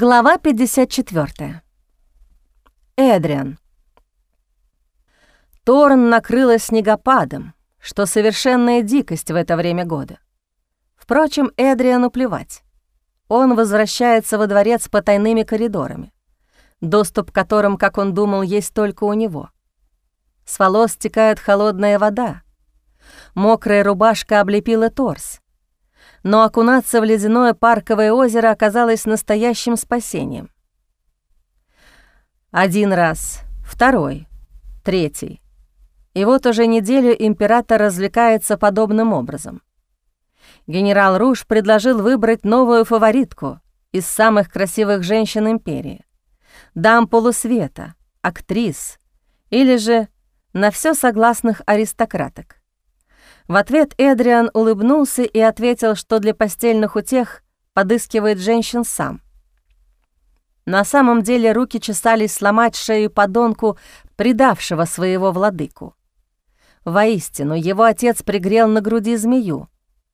Глава 54. Эдриан. Торн накрыла снегопадом, что совершенная дикость в это время года. Впрочем, Эдриану плевать. Он возвращается во дворец по тайными коридорами, доступ к которым, как он думал, есть только у него. С волос стекает холодная вода. Мокрая рубашка облепила торс но окунаться в ледяное парковое озеро оказалось настоящим спасением. Один раз, второй, третий. И вот уже неделю император развлекается подобным образом. Генерал Руш предложил выбрать новую фаворитку из самых красивых женщин империи, дам полусвета, актрис или же на все согласных аристократок. В ответ Эдриан улыбнулся и ответил, что для постельных утех подыскивает женщин сам. На самом деле руки чесались сломать шею подонку, предавшего своего владыку. Воистину, его отец пригрел на груди змею,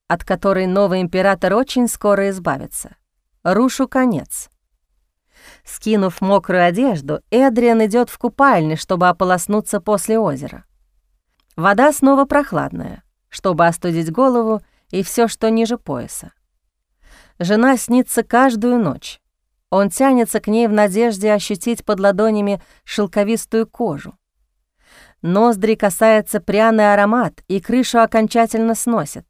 от которой новый император очень скоро избавится. Рушу конец. Скинув мокрую одежду, Эдриан идет в купальню, чтобы ополоснуться после озера. Вода снова прохладная чтобы остудить голову и все, что ниже пояса. Жена снится каждую ночь. Он тянется к ней в надежде ощутить под ладонями шелковистую кожу. Ноздри касается пряный аромат, и крышу окончательно сносит.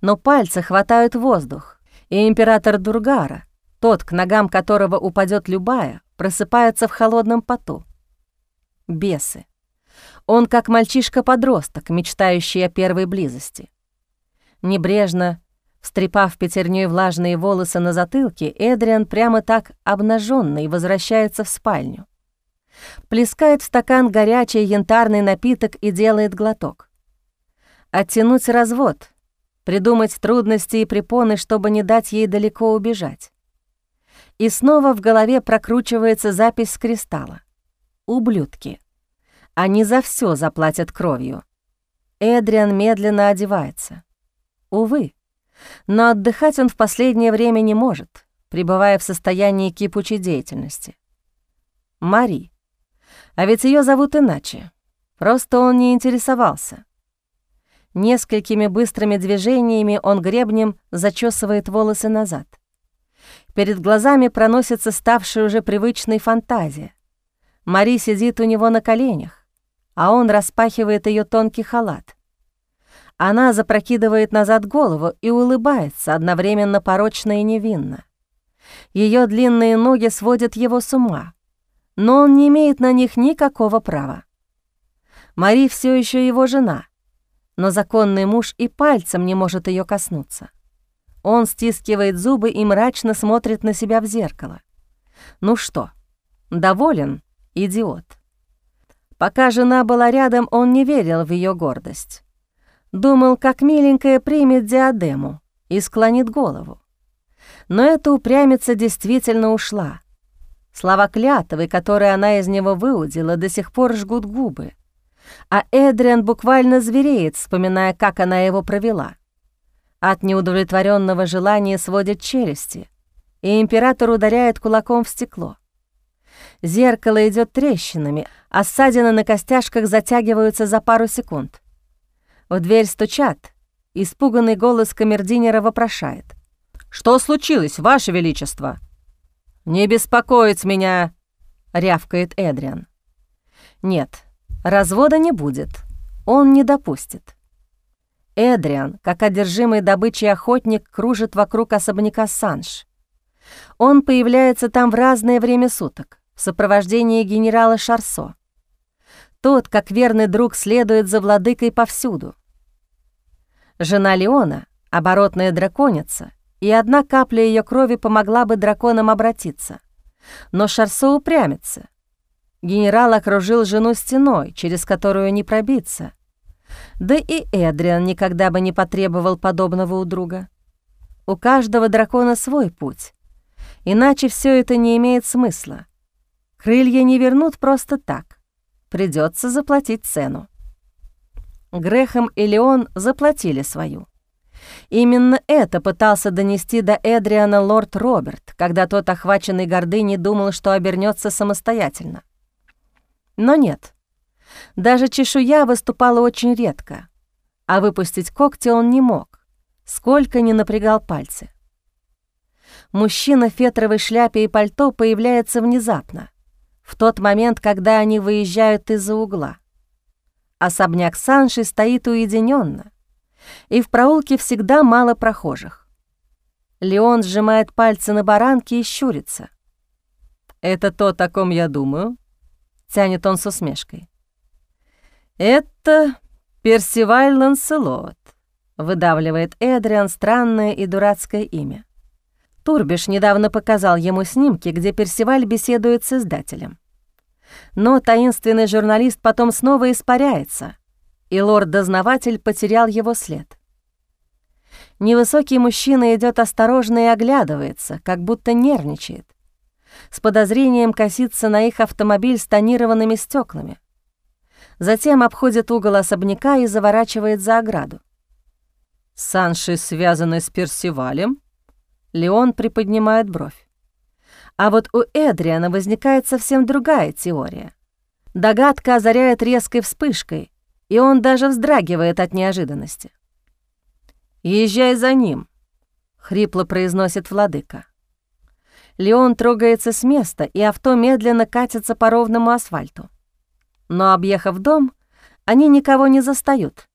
Но пальцы хватают воздух, и император Дургара, тот, к ногам которого упадет любая, просыпается в холодном поту. Бесы. Он как мальчишка-подросток, мечтающий о первой близости. Небрежно, встрепав пятерней влажные волосы на затылке, Эдриан прямо так обнаженный возвращается в спальню. Плескает в стакан горячий янтарный напиток и делает глоток. Оттянуть развод, придумать трудности и препоны, чтобы не дать ей далеко убежать. И снова в голове прокручивается запись с кристалла. «Ублюдки». Они за все заплатят кровью. Эдриан медленно одевается. Увы, но отдыхать он в последнее время не может, пребывая в состоянии кипучей деятельности. Мари. А ведь ее зовут иначе. Просто он не интересовался. Несколькими быстрыми движениями он гребнем зачесывает волосы назад. Перед глазами проносится ставшая уже привычной фантазия. Мари сидит у него на коленях а он распахивает ее тонкий халат. Она запрокидывает назад голову и улыбается, одновременно порочно и невинно. Ее длинные ноги сводят его с ума, но он не имеет на них никакого права. Мари все еще его жена, но законный муж и пальцем не может ее коснуться. Он стискивает зубы и мрачно смотрит на себя в зеркало. Ну что, доволен, идиот? Пока жена была рядом, он не верил в ее гордость. Думал, как миленькая примет диадему и склонит голову. Но эта упрямица действительно ушла. Слова клятвы, которые она из него выудила, до сих пор жгут губы. А Эдриан буквально звереет, вспоминая, как она его провела. От неудовлетворенного желания сводит челюсти, и император ударяет кулаком в стекло. Зеркало идет трещинами, а ссадины на костяшках затягиваются за пару секунд. В дверь стучат. Испуганный голос камердинера вопрошает. «Что случилось, Ваше Величество?» «Не беспокоить меня!» — рявкает Эдриан. «Нет, развода не будет. Он не допустит». Эдриан, как одержимый добычей охотник, кружит вокруг особняка Санж. Он появляется там в разное время суток в сопровождении генерала Шарсо. Тот, как верный друг, следует за владыкой повсюду. Жена Леона — оборотная драконица, и одна капля ее крови помогла бы драконам обратиться. Но Шарсо упрямится. Генерал окружил жену стеной, через которую не пробиться. Да и Эдриан никогда бы не потребовал подобного у друга. У каждого дракона свой путь, иначе все это не имеет смысла. Крылья не вернут просто так. Придется заплатить цену. Грехом и Леон заплатили свою. Именно это пытался донести до Эдриана лорд Роберт, когда тот, охваченный гордыней, думал, что обернется самостоятельно. Но нет. Даже чешуя выступала очень редко, а выпустить когти он не мог, сколько ни напрягал пальцы. Мужчина в фетровой шляпе и пальто появляется внезапно, в тот момент, когда они выезжают из-за угла. Особняк Санши стоит уединенно, и в проулке всегда мало прохожих. Леон сжимает пальцы на баранке и щурится. «Это то, о ком я думаю?» — тянет он с усмешкой. «Это Персиваль Ланселот», — выдавливает Эдриан странное и дурацкое имя. Турбиш недавно показал ему снимки, где Персиваль беседует с издателем. Но таинственный журналист потом снова испаряется, и лорд-дознаватель потерял его след. Невысокий мужчина идет осторожно и оглядывается, как будто нервничает. С подозрением косится на их автомобиль с тонированными стеклами. Затем обходит угол особняка и заворачивает за ограду. «Санши связаны с Персивалем?» Леон приподнимает бровь. А вот у Эдриана возникает совсем другая теория. Догадка озаряет резкой вспышкой, и он даже вздрагивает от неожиданности. «Езжай за ним», — хрипло произносит владыка. Леон трогается с места, и авто медленно катится по ровному асфальту. Но, объехав дом, они никого не застают.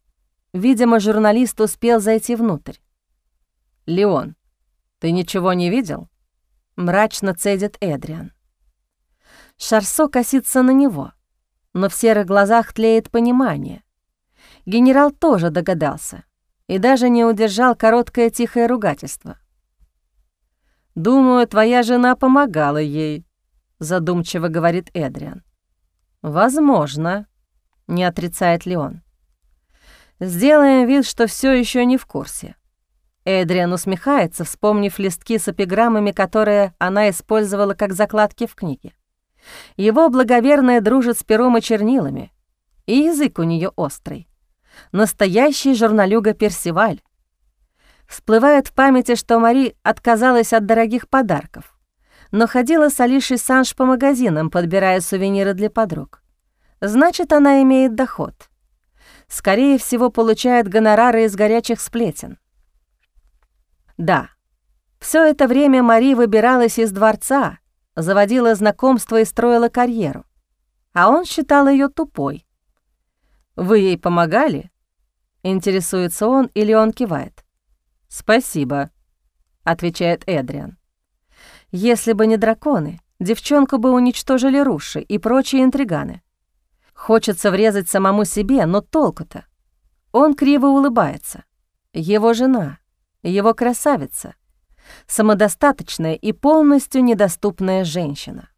Видимо, журналист успел зайти внутрь. «Леон, ты ничего не видел?» — мрачно цедит Эдриан. Шарсо косится на него, но в серых глазах тлеет понимание. Генерал тоже догадался и даже не удержал короткое тихое ругательство. «Думаю, твоя жена помогала ей», — задумчиво говорит Эдриан. «Возможно», — не отрицает Леон. «Сделаем вид, что все еще не в курсе». Эдриан усмехается, вспомнив листки с эпиграммами, которые она использовала как закладки в книге. Его благоверная дружит с пером и чернилами, и язык у нее острый. Настоящий журналюга Персиваль. Всплывает в памяти, что Мари отказалась от дорогих подарков, но ходила с Алишей Санж по магазинам, подбирая сувениры для подруг. Значит, она имеет доход. Скорее всего, получает гонорары из горячих сплетен. Да, все это время Мари выбиралась из дворца, заводила знакомства и строила карьеру. А он считал ее тупой. «Вы ей помогали?» Интересуется он или он кивает. «Спасибо», — отвечает Эдриан. «Если бы не драконы, девчонку бы уничтожили руши и прочие интриганы. Хочется врезать самому себе, но толку-то? Он криво улыбается. Его жена, его красавица, самодостаточная и полностью недоступная женщина.